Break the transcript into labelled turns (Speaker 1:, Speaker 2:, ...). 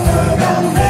Speaker 1: Abraham.